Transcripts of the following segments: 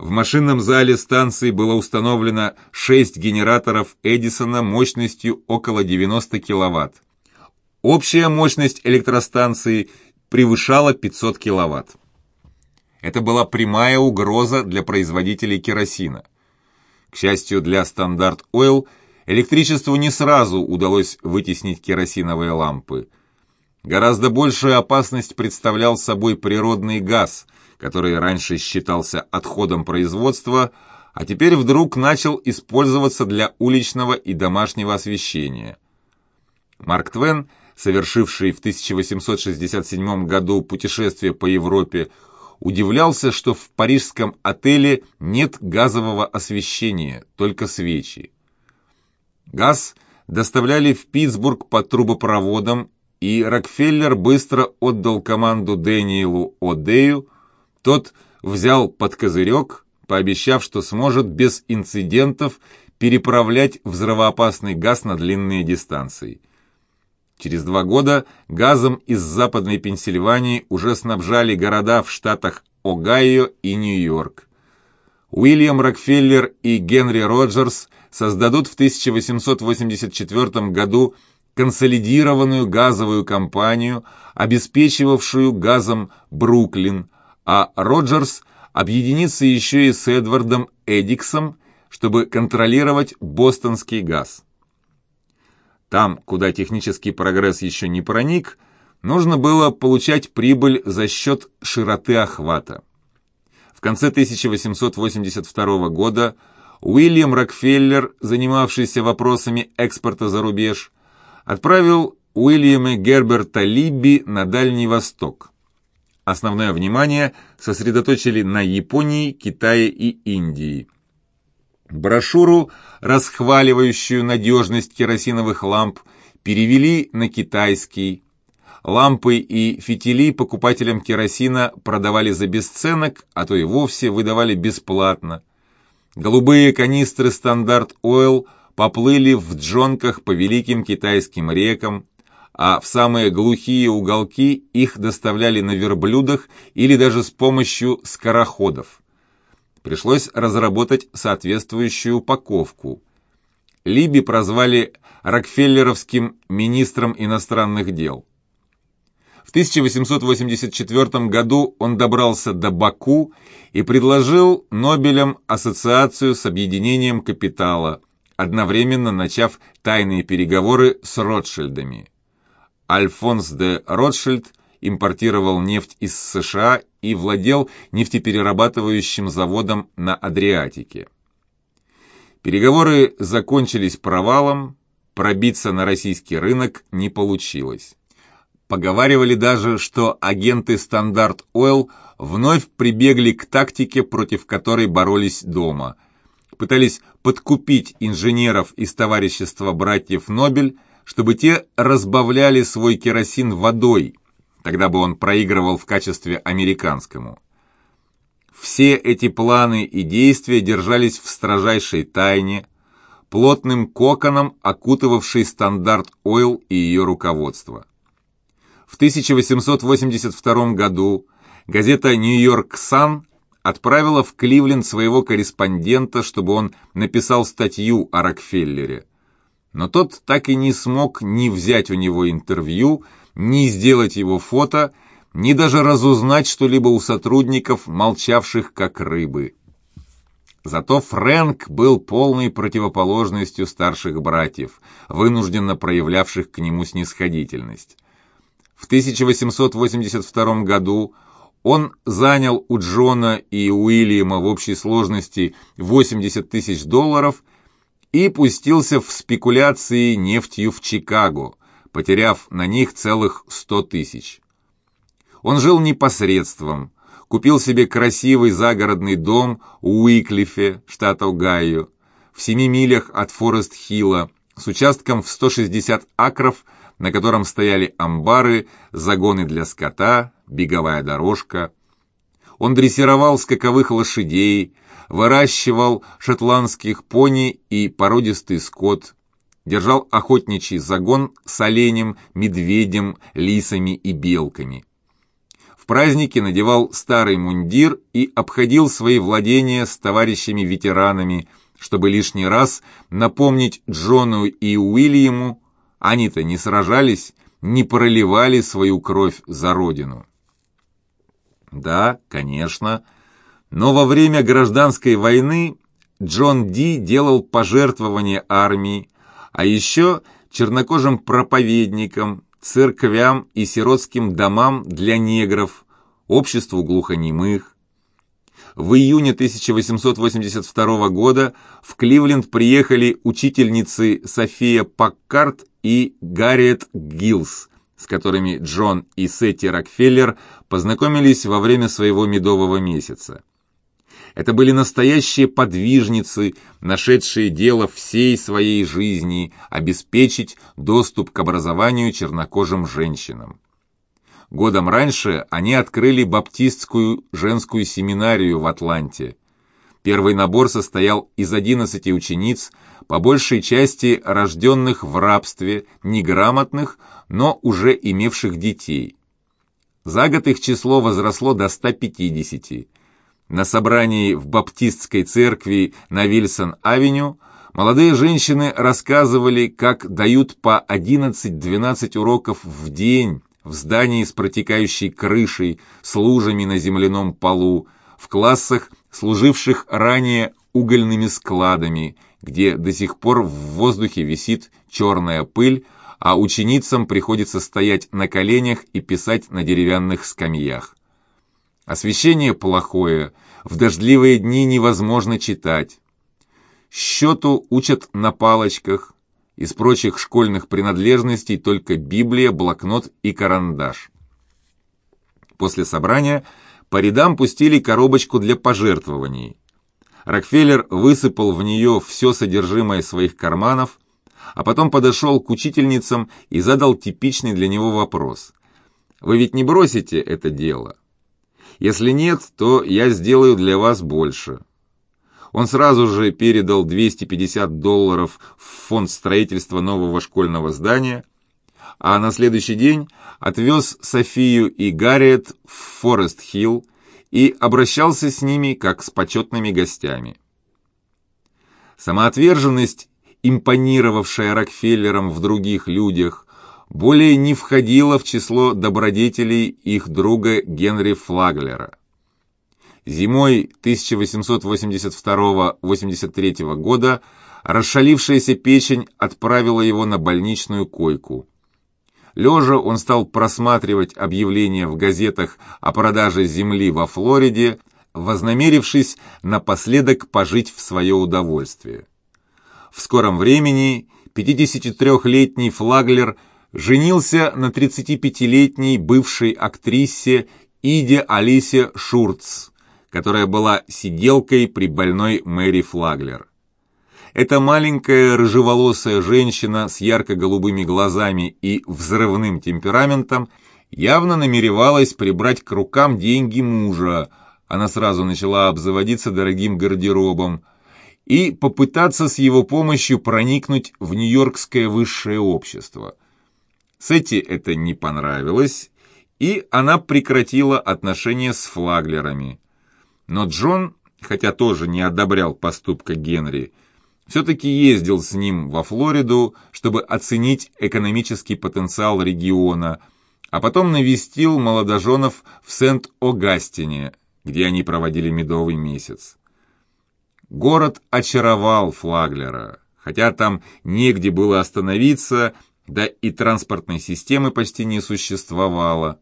В машинном зале станции было установлено 6 генераторов Эдисона мощностью около 90 кВт. Общая мощность электростанции превышала 500 кВт. Это была прямая угроза для производителей керосина. К счастью для Стандарт Ойл, электричеству не сразу удалось вытеснить керосиновые лампы. Гораздо большую опасность представлял собой природный газ, который раньше считался отходом производства, а теперь вдруг начал использоваться для уличного и домашнего освещения. Марк Твен – совершивший в 1867 году путешествие по Европе, удивлялся, что в парижском отеле нет газового освещения, только свечи. Газ доставляли в Питтсбург по трубопроводам, и Рокфеллер быстро отдал команду Дэниелу О'Дею, тот взял под козырек, пообещав, что сможет без инцидентов переправлять взрывоопасный газ на длинные дистанции. Через два года газом из Западной Пенсильвании уже снабжали города в штатах Огайо и Нью-Йорк. Уильям Рокфеллер и Генри Роджерс создадут в 1884 году консолидированную газовую компанию, обеспечивавшую газом Бруклин, а Роджерс объединится еще и с Эдвардом Эдиксом, чтобы контролировать бостонский газ. Там, куда технический прогресс еще не проник, нужно было получать прибыль за счет широты охвата. В конце 1882 года Уильям Рокфеллер, занимавшийся вопросами экспорта за рубеж, отправил Уильяма Герберта Либби на Дальний Восток. Основное внимание сосредоточили на Японии, Китае и Индии – Брошюру, расхваливающую надежность керосиновых ламп, перевели на китайский. Лампы и фитили покупателям керосина продавали за бесценок, а то и вовсе выдавали бесплатно. Голубые канистры «Стандарт Ойл» поплыли в джонках по великим китайским рекам, а в самые глухие уголки их доставляли на верблюдах или даже с помощью скороходов пришлось разработать соответствующую упаковку. Либи прозвали Рокфеллеровским министром иностранных дел. В 1884 году он добрался до Баку и предложил Нобелям ассоциацию с объединением капитала, одновременно начав тайные переговоры с Ротшильдами. Альфонс де Ротшильд импортировал нефть из США и владел нефтеперерабатывающим заводом на Адриатике. Переговоры закончились провалом, пробиться на российский рынок не получилось. Поговаривали даже, что агенты Стандарт Ойл вновь прибегли к тактике, против которой боролись дома. Пытались подкупить инженеров из товарищества братьев Нобель, чтобы те разбавляли свой керосин водой, тогда бы он проигрывал в качестве американскому. Все эти планы и действия держались в строжайшей тайне, плотным коконом окутывавший стандарт Ойл и ее руководство. В 1882 году газета «Нью-Йорк Сан» отправила в Кливленд своего корреспондента, чтобы он написал статью о Рокфеллере. Но тот так и не смог ни взять у него интервью, ни сделать его фото, ни даже разузнать что-либо у сотрудников, молчавших как рыбы. Зато Фрэнк был полной противоположностью старших братьев, вынужденно проявлявших к нему снисходительность. В 1882 году он занял у Джона и Уильяма в общей сложности 80 тысяч долларов и пустился в спекуляции нефтью в Чикаго, потеряв на них целых сто тысяч. Он жил непосредством, купил себе красивый загородный дом у Уиклифе, штат Огайо, в семи милях от Форест-Хилла, с участком в 160 акров, на котором стояли амбары, загоны для скота, беговая дорожка. Он дрессировал скаковых лошадей, выращивал шотландских пони и породистый скот, держал охотничий загон с оленем, медведем, лисами и белками. В праздники надевал старый мундир и обходил свои владения с товарищами-ветеранами, чтобы лишний раз напомнить Джону и Уильяму, они-то не сражались, не проливали свою кровь за родину. Да, конечно, но во время гражданской войны Джон Ди делал пожертвования армии, а еще чернокожим проповедникам, церквям и сиротским домам для негров, обществу глухонемых. В июне 1882 года в Кливленд приехали учительницы София Паккарт и Гарриет Гиллс, с которыми Джон и Сетти Рокфеллер познакомились во время своего медового месяца. Это были настоящие подвижницы, нашедшие дело всей своей жизни обеспечить доступ к образованию чернокожим женщинам. Годом раньше они открыли баптистскую женскую семинарию в Атланте. Первый набор состоял из 11 учениц, по большей части рожденных в рабстве, неграмотных, но уже имевших детей. За год их число возросло до 150. На собрании в Баптистской церкви на Вильсон-авеню молодые женщины рассказывали, как дают по 11-12 уроков в день в здании с протекающей крышей, с лужами на земляном полу, в классах, служивших ранее угольными складами, где до сих пор в воздухе висит черная пыль, а ученицам приходится стоять на коленях и писать на деревянных скамьях. Освещение плохое, в дождливые дни невозможно читать. Счету учат на палочках, из прочих школьных принадлежностей только Библия, блокнот и карандаш. После собрания по рядам пустили коробочку для пожертвований. Рокфеллер высыпал в нее все содержимое своих карманов, а потом подошел к учительницам и задал типичный для него вопрос. «Вы ведь не бросите это дело?» Если нет, то я сделаю для вас больше. Он сразу же передал 250 долларов в фонд строительства нового школьного здания, а на следующий день отвез Софию и Гарриет в Форест-Хилл и обращался с ними как с почетными гостями. Самоотверженность, импонировавшая Рокфеллерам в других людях, более не входила в число добродетелей их друга Генри Флаглера. Зимой 1882-83 года расшалившаяся печень отправила его на больничную койку. Лежа он стал просматривать объявления в газетах о продаже земли во Флориде, вознамерившись напоследок пожить в свое удовольствие. В скором времени 53-летний Флаглер – женился на 35-летней бывшей актрисе Иде Алисе Шурц, которая была сиделкой при больной Мэри Флаглер. Эта маленькая рыжеволосая женщина с ярко-голубыми глазами и взрывным темпераментом явно намеревалась прибрать к рукам деньги мужа, она сразу начала обзаводиться дорогим гардеробом, и попытаться с его помощью проникнуть в нью-йоркское высшее общество. Сетти это не понравилось, и она прекратила отношения с флаглерами. Но Джон, хотя тоже не одобрял поступка Генри, все-таки ездил с ним во Флориду, чтобы оценить экономический потенциал региона, а потом навестил молодоженов в Сент-Огастине, где они проводили медовый месяц. Город очаровал Флаглера, хотя там негде было остановиться – да и транспортной системы почти не существовало.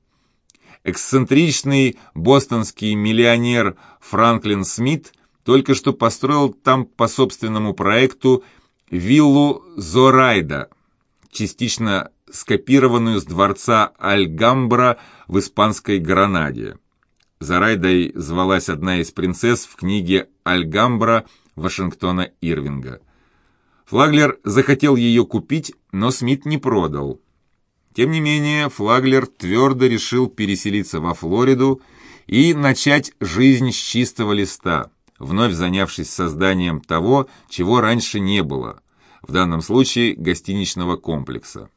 Эксцентричный бостонский миллионер Франклин Смит только что построил там по собственному проекту виллу Зорайда, частично скопированную с дворца Альгамбра в испанской Гранаде. Зорайдой звалась одна из принцесс в книге Альгамбра Вашингтона Ирвинга. Флаглер захотел ее купить, но Смит не продал. Тем не менее, Флаглер твердо решил переселиться во Флориду и начать жизнь с чистого листа, вновь занявшись созданием того, чего раньше не было, в данном случае гостиничного комплекса.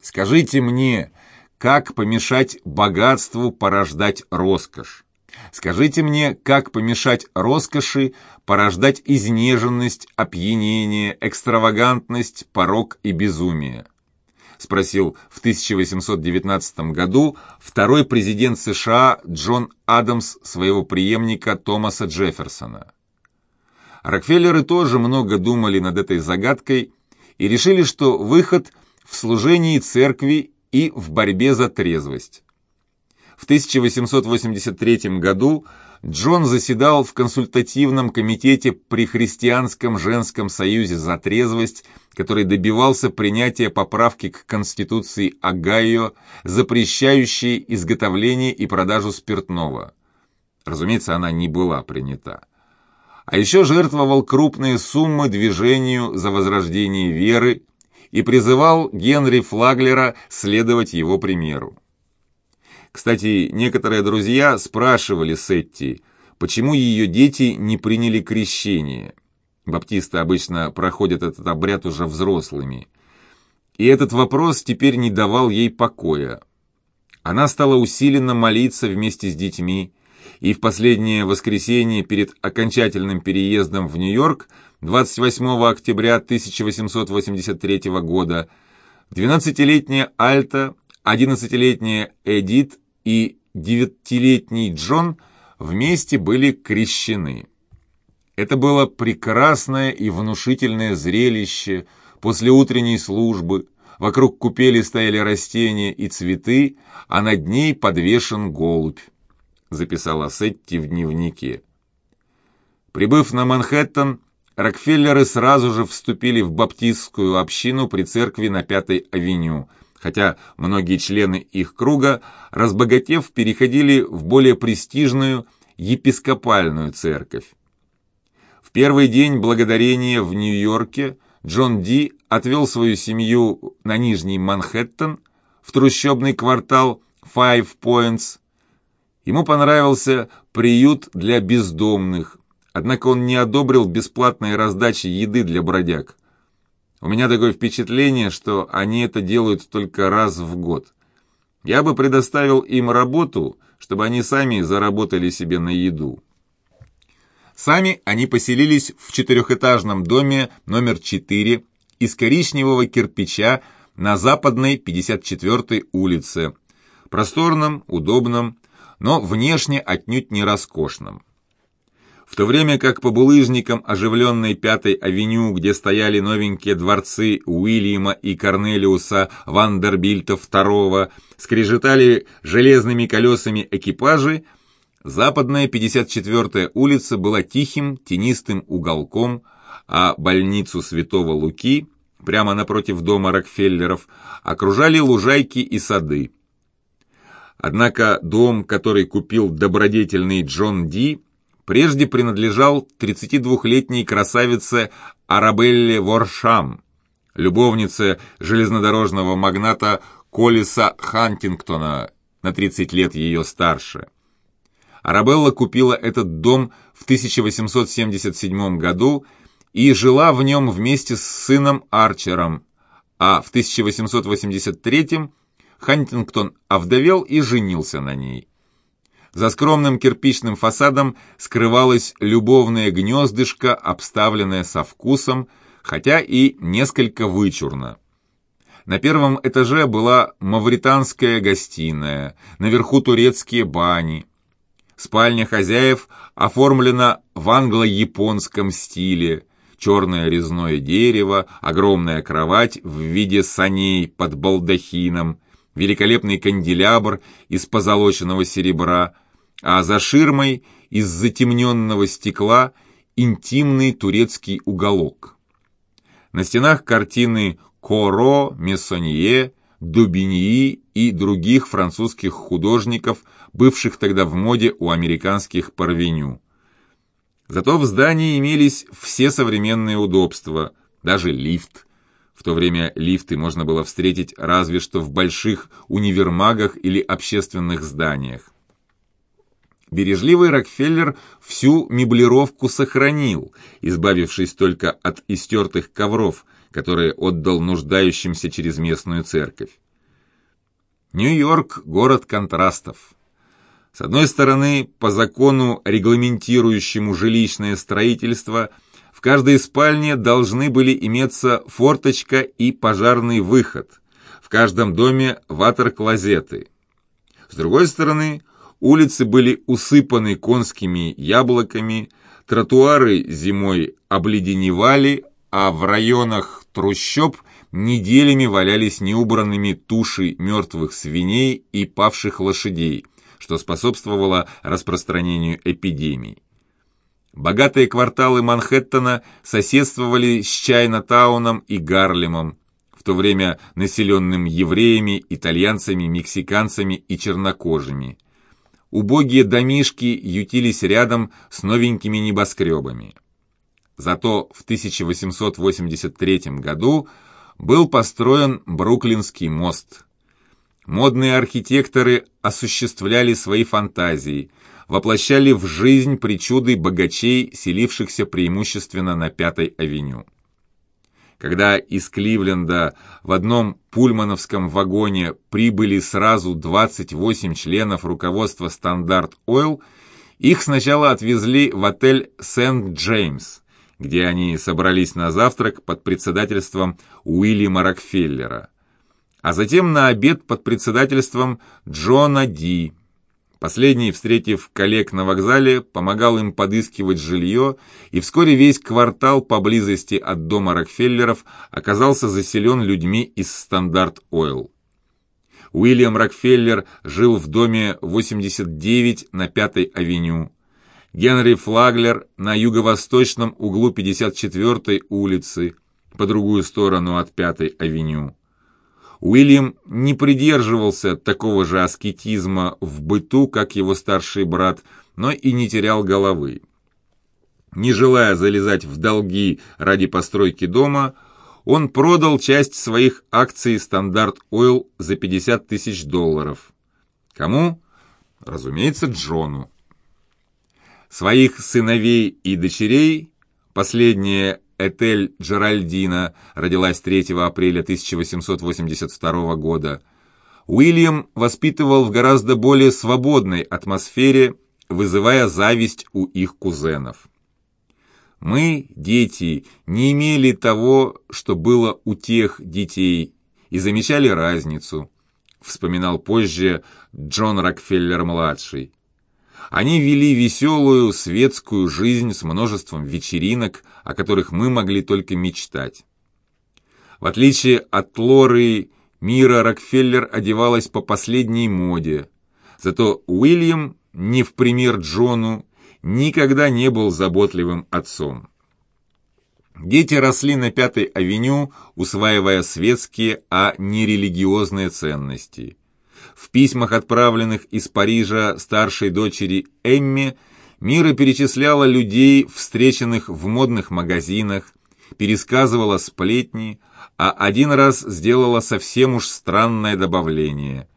«Скажите мне, как помешать богатству порождать роскошь. Скажите мне, как помешать роскоши порождать изнеженность, опьянение, экстравагантность, порок и безумие? Спросил в 1819 году второй президент США Джон Адамс своего преемника Томаса Джефферсона. Рокфеллеры тоже много думали над этой загадкой и решили, что выход в служении церкви и в борьбе за трезвость. В 1883 году Джон заседал в консультативном комитете при Христианском женском союзе за трезвость, который добивался принятия поправки к Конституции Огайо, запрещающей изготовление и продажу спиртного. Разумеется, она не была принята. А еще жертвовал крупные суммы движению за возрождение веры и призывал Генри Флаглера следовать его примеру. Кстати, некоторые друзья спрашивали Сетти, почему ее дети не приняли крещение. Баптисты обычно проходят этот обряд уже взрослыми. И этот вопрос теперь не давал ей покоя. Она стала усиленно молиться вместе с детьми, и в последнее воскресенье перед окончательным переездом в Нью-Йорк 28 октября 1883 года 12-летняя Альта, 11-летняя Эдит и девятилетний Джон вместе были крещены. Это было прекрасное и внушительное зрелище после утренней службы. Вокруг купели стояли растения и цветы, а над ней подвешен голубь, записала Сетти в дневнике. Прибыв на Манхэттен, Рокфеллеры сразу же вступили в баптистскую общину при церкви на Пятой авеню – хотя многие члены их круга, разбогатев, переходили в более престижную епископальную церковь. В первый день благодарения в Нью-Йорке Джон Ди отвел свою семью на Нижний Манхэттен, в трущобный квартал Five Points. Ему понравился приют для бездомных, однако он не одобрил бесплатной раздачи еды для бродяг. У меня такое впечатление, что они это делают только раз в год. Я бы предоставил им работу, чтобы они сами заработали себе на еду. Сами они поселились в четырехэтажном доме номер 4 из коричневого кирпича на западной 54-й улице. Просторном, удобном, но внешне отнюдь не роскошном. В то время как по булыжникам оживленной Пятой авеню, где стояли новенькие дворцы Уильяма и Корнелиуса Вандербильта II, скрежетали железными колесами экипажи, западная 54-я улица была тихим, тенистым уголком, а больницу Святого Луки, прямо напротив дома Рокфеллеров, окружали лужайки и сады. Однако дом, который купил добродетельный Джон Ди, прежде принадлежал 32-летней красавице Арабелле Воршам, любовнице железнодорожного магната Коллиса Хантингтона, на 30 лет ее старше. Арабелла купила этот дом в 1877 году и жила в нем вместе с сыном Арчером, а в 1883 Хантингтон овдовел и женился на ней. За скромным кирпичным фасадом скрывалось любовное гнездышко, обставленное со вкусом, хотя и несколько вычурно. На первом этаже была мавританская гостиная, наверху турецкие бани. Спальня хозяев оформлена в англо-японском стиле. Черное резное дерево, огромная кровать в виде саней под балдахином, великолепный канделябр из позолоченного серебра, а за ширмой из затемненного стекла интимный турецкий уголок. На стенах картины Коро, Мессонье, Дубиньи и других французских художников, бывших тогда в моде у американских парвеню. Зато в здании имелись все современные удобства, даже лифт. В то время лифты можно было встретить разве что в больших универмагах или общественных зданиях. Бережливый Рокфеллер всю меблировку сохранил, избавившись только от истертых ковров, которые отдал нуждающимся через местную церковь. Нью-Йорк – город контрастов. С одной стороны, по закону, регламентирующему жилищное строительство, в каждой спальне должны были иметься форточка и пожарный выход, в каждом доме ватер-клозеты. С другой стороны, улицы были усыпаны конскими яблоками, тротуары зимой обледеневали, а в районах трущоб неделями валялись неубранными туши мертвых свиней и павших лошадей – что способствовало распространению эпидемий. Богатые кварталы Манхэттена соседствовали с Чайна-тауном и Гарлемом, в то время населенным евреями, итальянцами, мексиканцами и чернокожими. Убогие домишки ютились рядом с новенькими небоскребами. Зато в 1883 году был построен Бруклинский мост – Модные архитекторы осуществляли свои фантазии, воплощали в жизнь причуды богачей, селившихся преимущественно на Пятой авеню. Когда из Кливленда в одном пульмановском вагоне прибыли сразу 28 членов руководства «Стандарт Ойл», их сначала отвезли в отель «Сент-Джеймс», где они собрались на завтрак под председательством Уильяма Рокфеллера а затем на обед под председательством Джона Ди. Последний, встретив коллег на вокзале, помогал им подыскивать жилье, и вскоре весь квартал поблизости от дома Рокфеллеров оказался заселен людьми из Стандарт Ойл. Уильям Рокфеллер жил в доме 89 на Пятой авеню. Генри Флаглер на юго-восточном углу 54-й улицы, по другую сторону от Пятой авеню. Уильям не придерживался такого же аскетизма в быту, как его старший брат, но и не терял головы. Не желая залезать в долги ради постройки дома, он продал часть своих акций «Стандарт Ойл» за 50 тысяч долларов. Кому? Разумеется, Джону. Своих сыновей и дочерей, последнее Этель Джеральдина родилась 3 апреля 1882 года. Уильям воспитывал в гораздо более свободной атмосфере, вызывая зависть у их кузенов. Мы, дети, не имели того, что было у тех детей, и замечали разницу, вспоминал позже Джон Рокфеллер-младший. Они вели веселую светскую жизнь с множеством вечеринок, о которых мы могли только мечтать. В отличие от Лоры, Мира Рокфеллер одевалась по последней моде. Зато Уильям, не в пример Джону, никогда не был заботливым отцом. Дети росли на Пятой авеню, усваивая светские, а не религиозные ценности – в письмах, отправленных из Парижа старшей дочери Эмми, Мира перечисляла людей, встреченных в модных магазинах, пересказывала сплетни, а один раз сделала совсем уж странное добавление.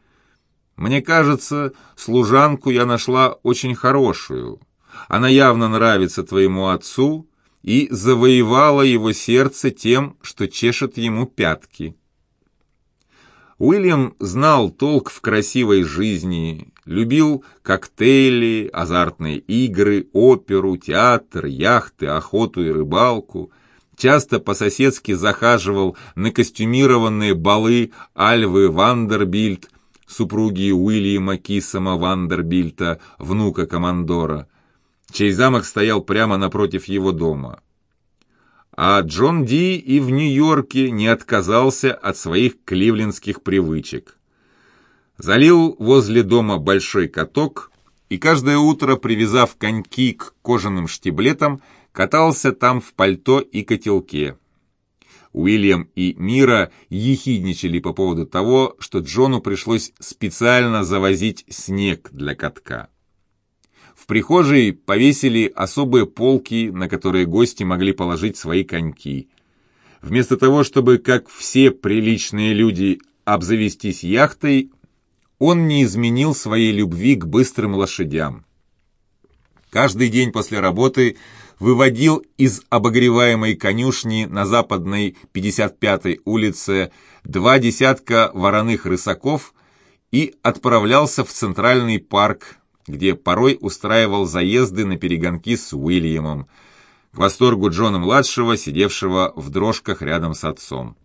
«Мне кажется, служанку я нашла очень хорошую. Она явно нравится твоему отцу и завоевала его сердце тем, что чешет ему пятки». Уильям знал толк в красивой жизни, любил коктейли, азартные игры, оперу, театр, яхты, охоту и рыбалку, часто по-соседски захаживал на костюмированные балы Альвы Вандербильд, супруги Уильяма Кисома Вандербильта, внука командора, чей замок стоял прямо напротив его дома а Джон Ди и в Нью-Йорке не отказался от своих кливлендских привычек. Залил возле дома большой каток и каждое утро, привязав коньки к кожаным штиблетам, катался там в пальто и котелке. Уильям и Мира ехидничали по поводу того, что Джону пришлось специально завозить снег для катка. Прихожей повесили особые полки, на которые гости могли положить свои коньки. Вместо того, чтобы, как все приличные люди, обзавестись яхтой, он не изменил своей любви к быстрым лошадям. Каждый день после работы выводил из обогреваемой конюшни на западной 55-й улице два десятка вороных рысаков и отправлялся в Центральный парк, где порой устраивал заезды на перегонки с Уильямом, к восторгу Джона-младшего, сидевшего в дрожках рядом с отцом.